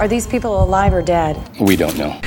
Are these people alive or dead? We don't know.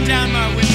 down my window.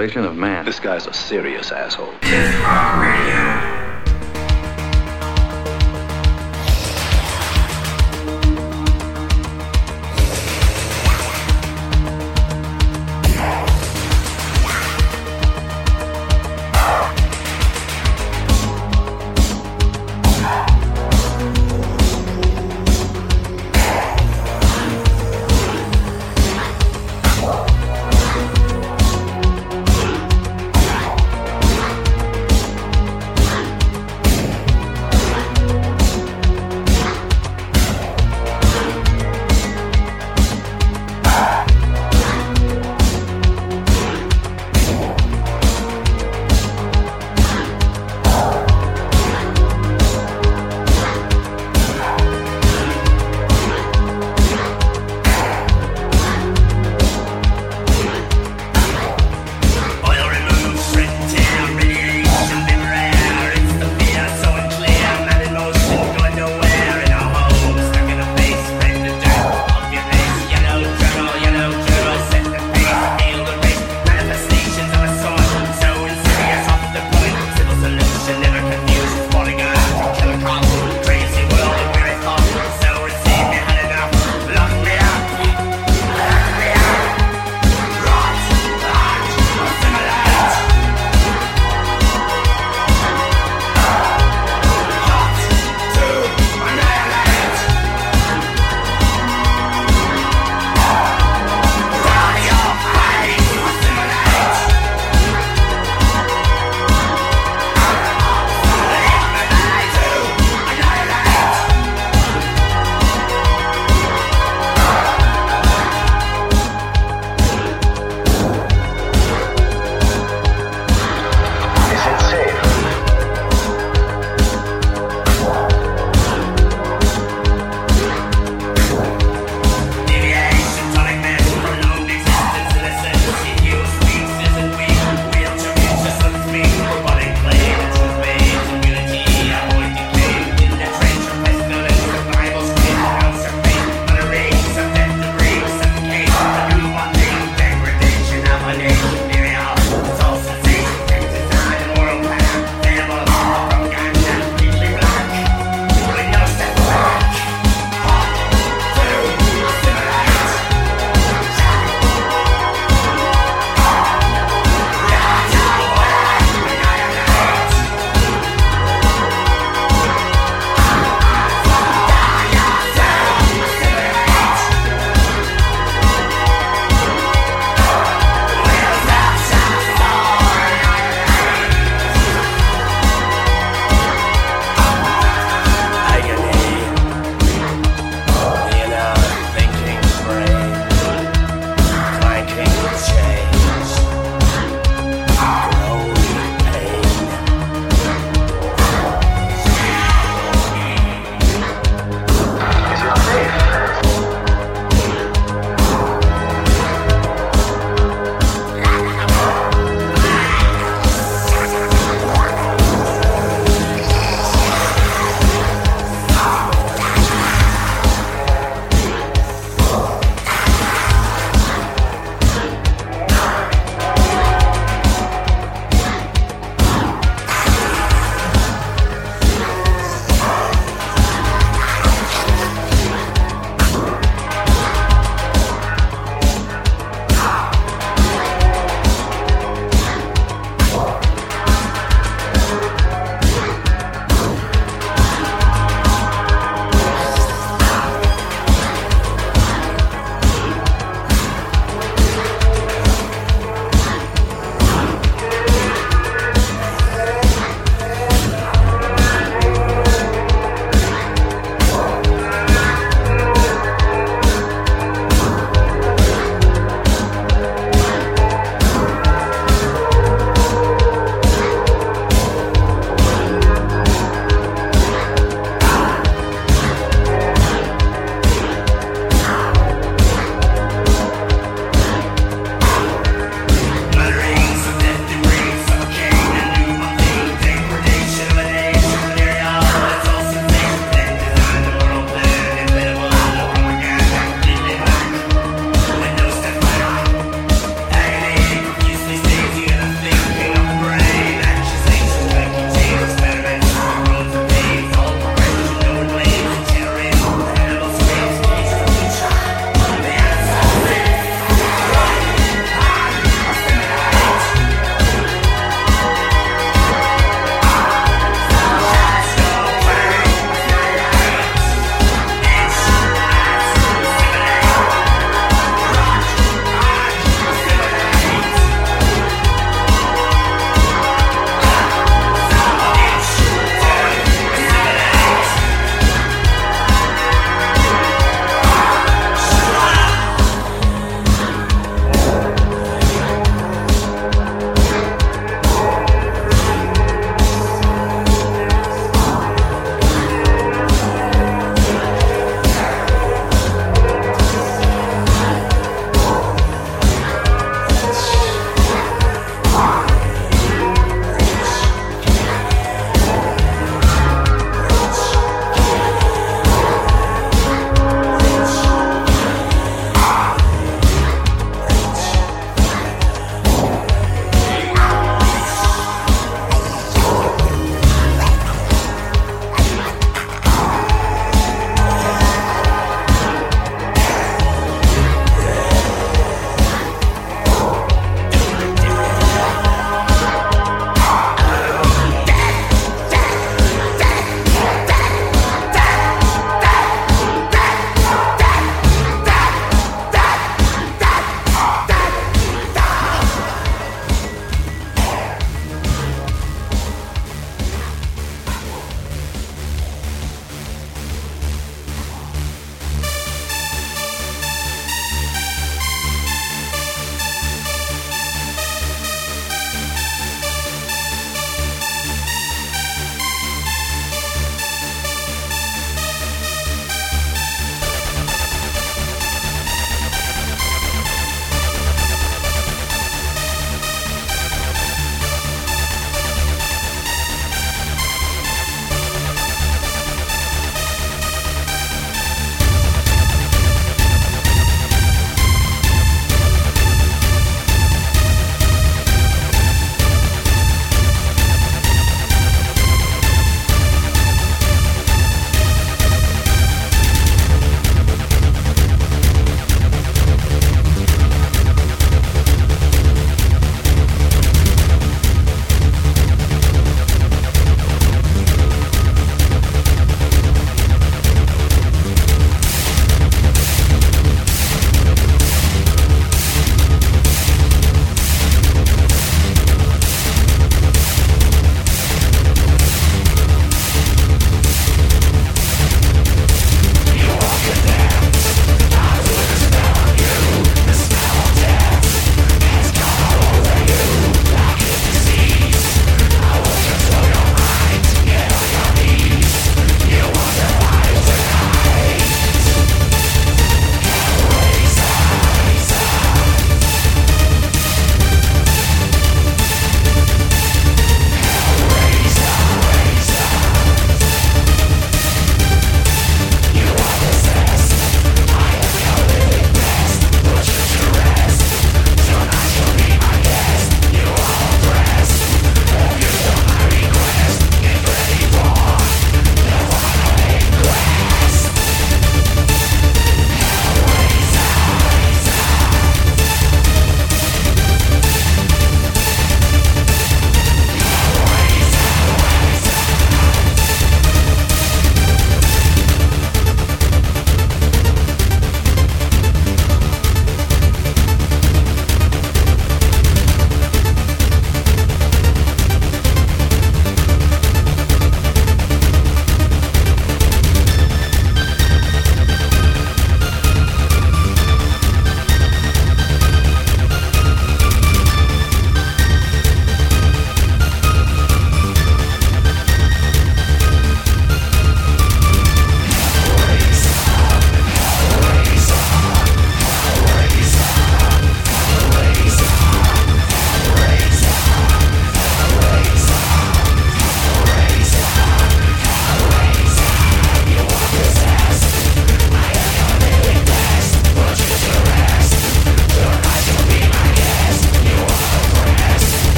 Complete annihilation of man. This guy's a serious asshole.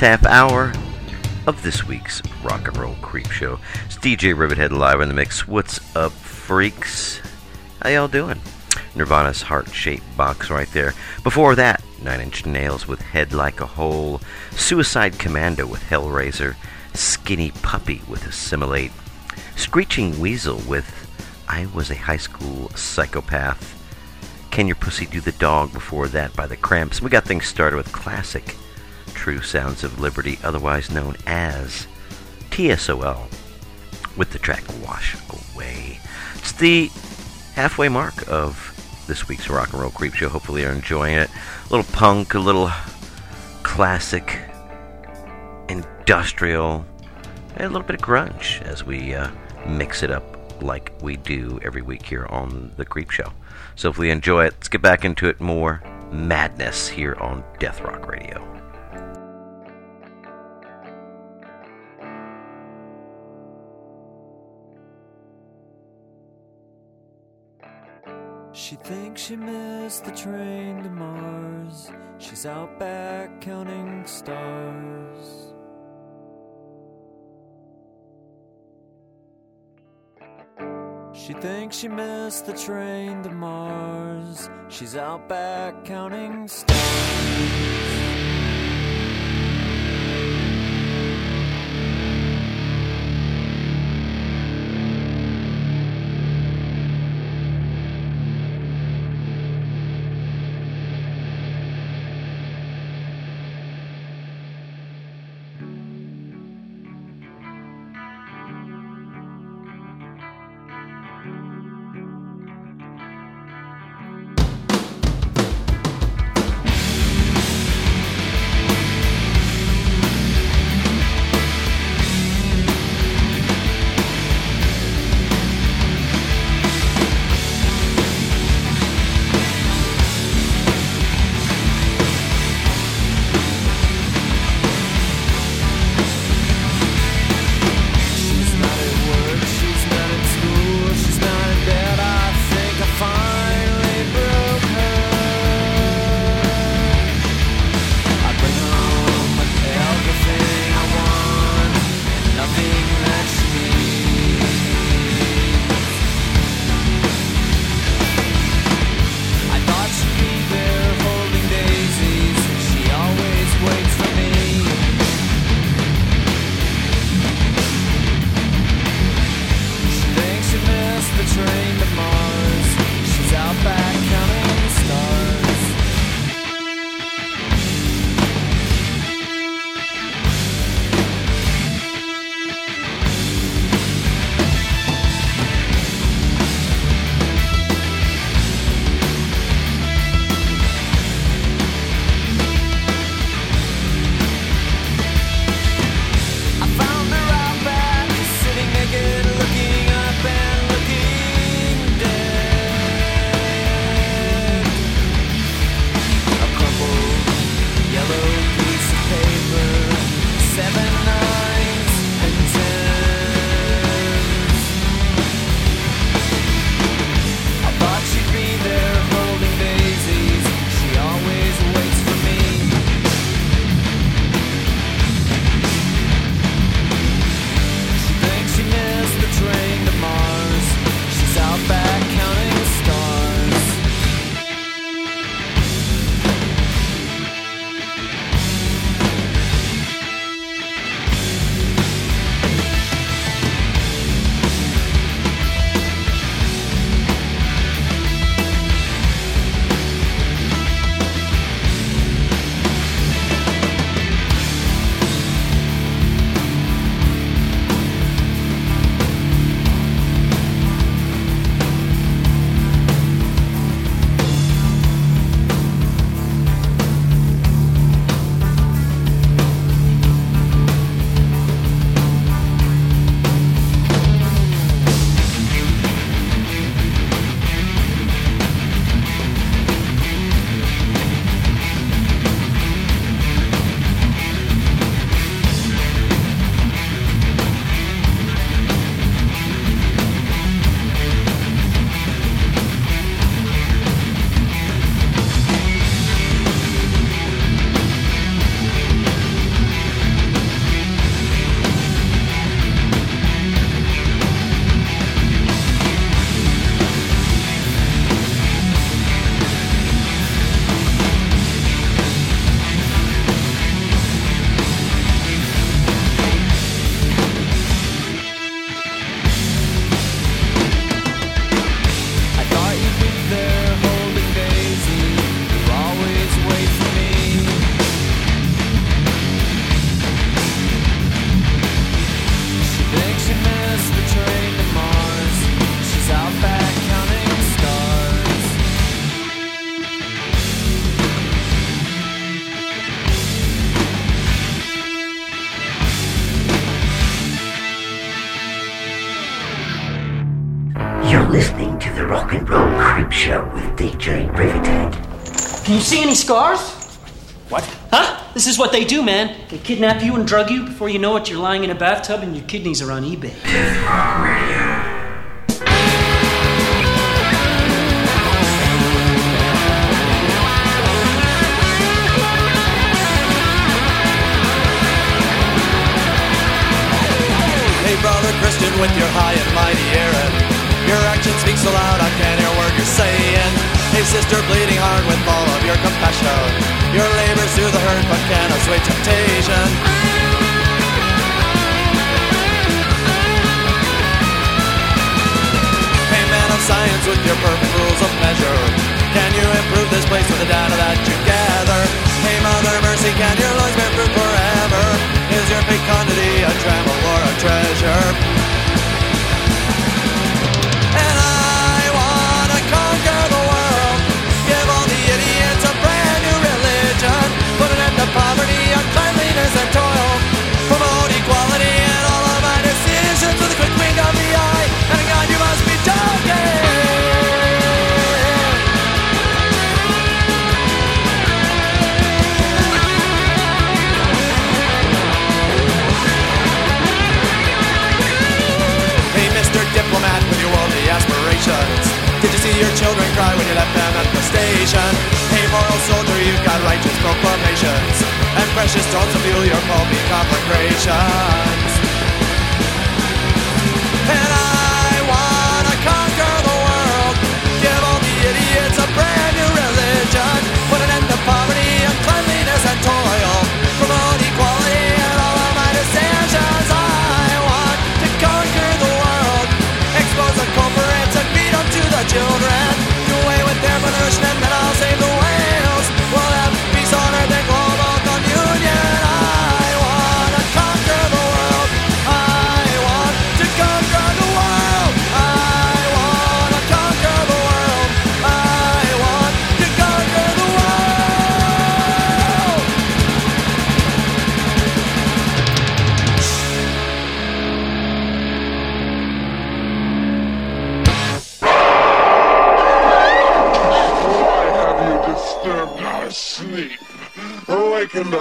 Half hour of this week's Rock and Roll Creep Show. It's DJ Rivethead live in the mix. What's up, freaks? How y'all doing? Nirvana's heart shaped box right there. Before that, Nine Inch Nails with Head Like a Hole, Suicide Commando with Hellraiser, Skinny Puppy with Assimilate, Screeching Weasel with I Was a High School Psychopath, Can Your Pussy Do the Dog before that by the Cramps. We got things started with classic True Sounds of Liberty, otherwise known as TSOL, with the track Wash Away. It's the halfway mark of this week's Rock and Roll Creep Show. Hopefully, you're enjoying it. A little punk, a little classic, industrial, and a little bit of grunge as we uh, mix it up like we do every week here on the Creep Show. So, if we enjoy it, let's get back into it more madness here on Death Rock Radio. She thinks she missed the train to Mars. She's out back counting stars. She thinks she missed the train to Mars. She's out back counting stars. Scars? What? Huh? This is what they do, man. They kidnap you and drug you. Before you know it, you're lying in a bathtub and your kidneys are on eBay. Your compassion. Your labors do the hurt, but can't assuage temptation. Hey, man of science, with your perfect rules of measure. Can you improve this place with the data that you gather? Hey, Mother Mercy, can your lungs bear fruit forever? Is your fecundity a tremble or a treasure? Did you see your children cry when you left them at the station? Hey, moral soldier, you've got righteous proclamations. And precious stones to fuel your pulpy conflagrations. And I the children. Do away with their pollution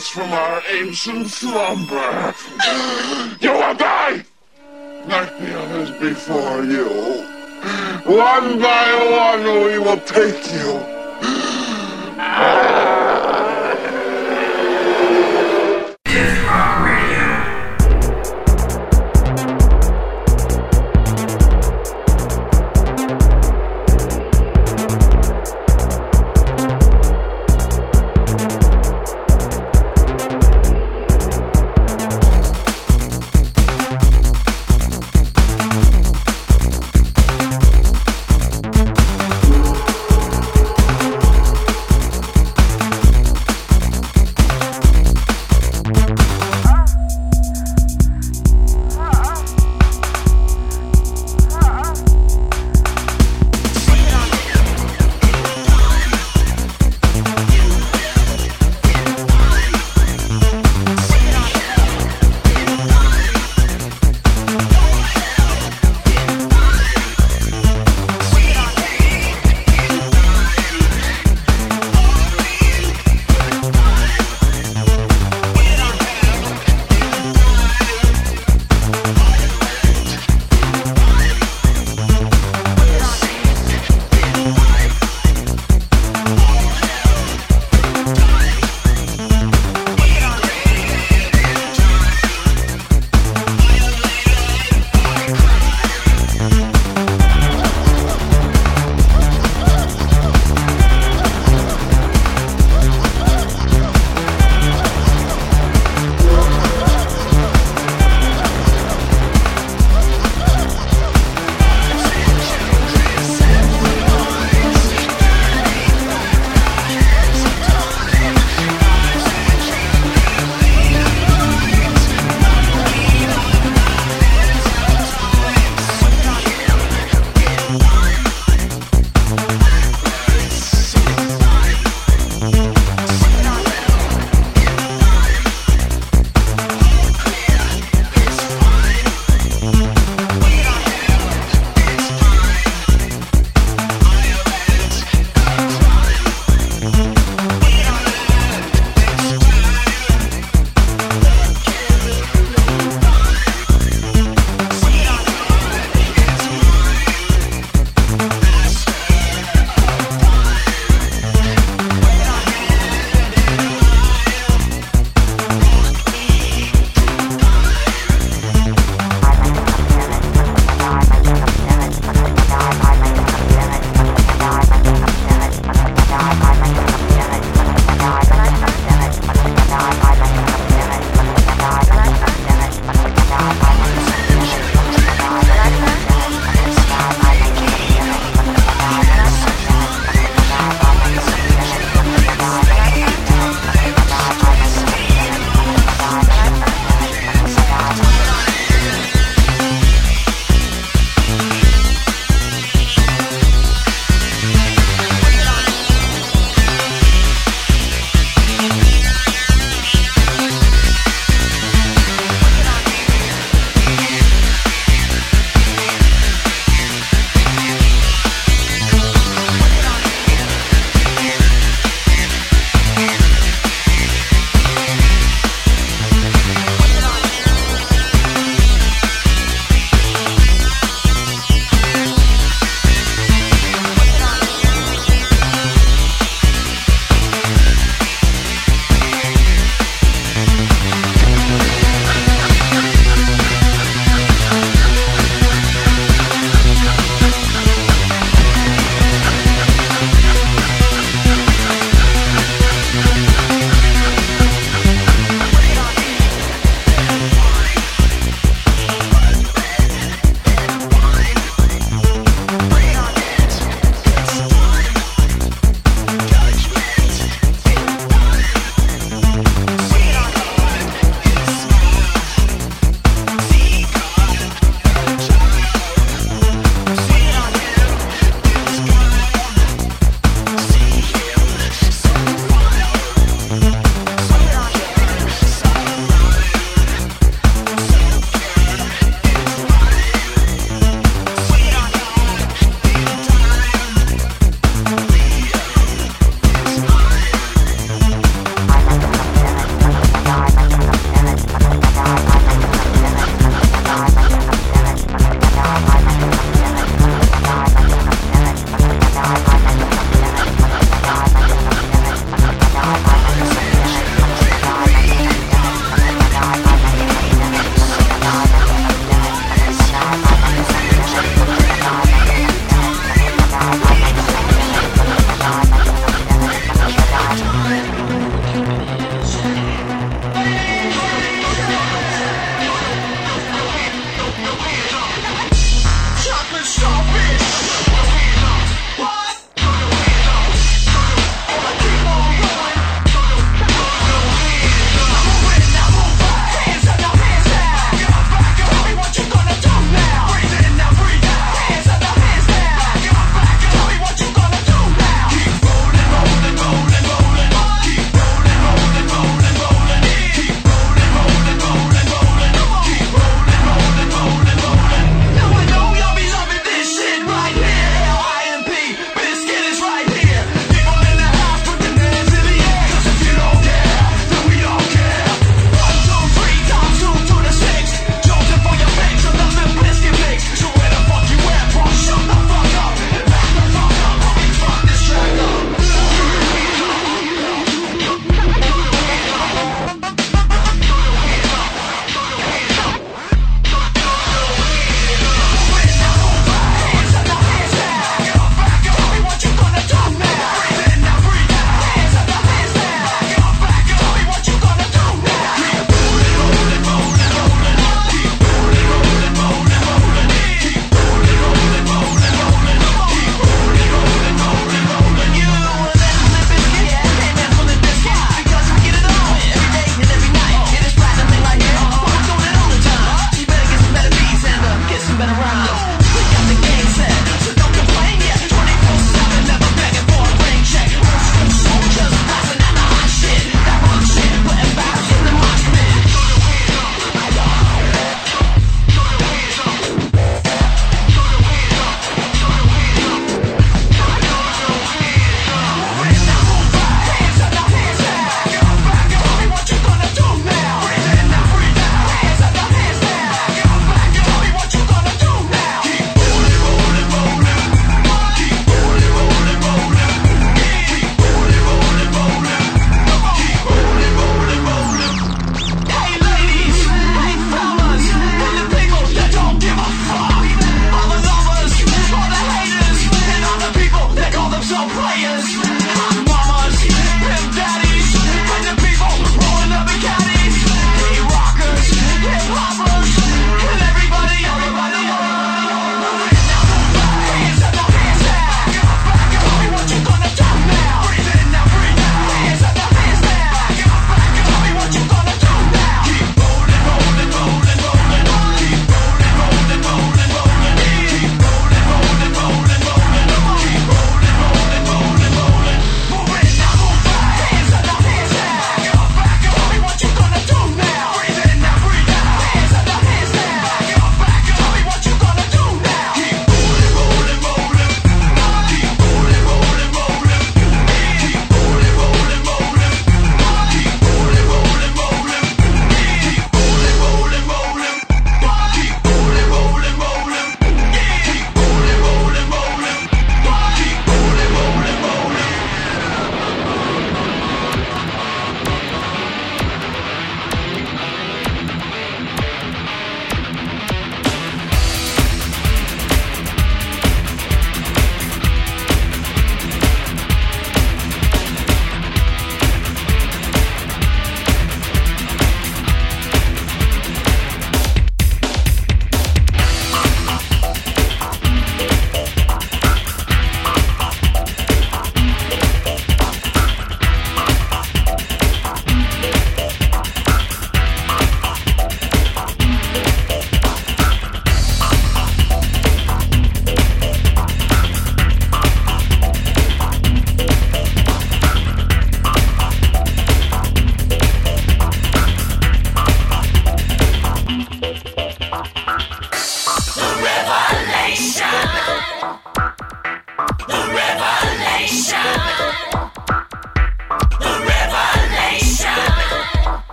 us from our ancient slumber. You will die! Like the others before you. One by one we will take you.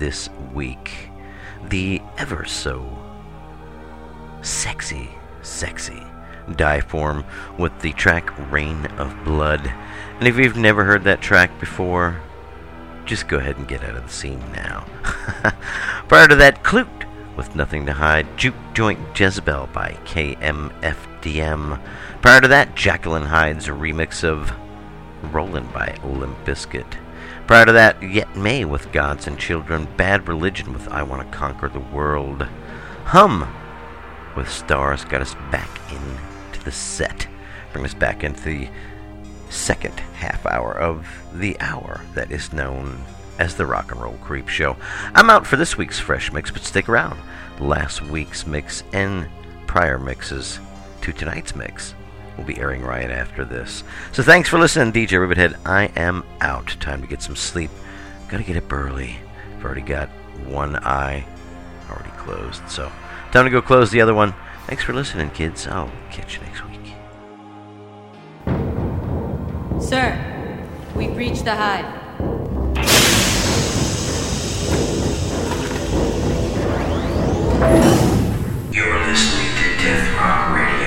This week, the ever so sexy, sexy Die Form with the track Rain of Blood. And if you've never heard that track before, just go ahead and get out of the scene now. Prior to that, Clute with Nothing to Hide, Juke Joint Jezebel by KMFDM. Prior to that, Jacqueline Hyde's remix of Rollin' by Limp. Prior to that, Yet May with Gods and Children, Bad Religion with I Want to Conquer the World, Hum with Stars got us back into the set, bring us back into the second half hour of the hour that is known as the Rock and Roll Creep Show. I'm out for this week's fresh mix, but stick around. Last week's mix and prior mixes to tonight's mix will be airing right after this. So thanks for listening, DJ Rivethead. I am out. Time to get some sleep. Gotta get up early. I've already got one eye already closed, so time to go close the other one. Thanks for listening, kids. I'll catch you next week. Sir, we've reached the hive. Thank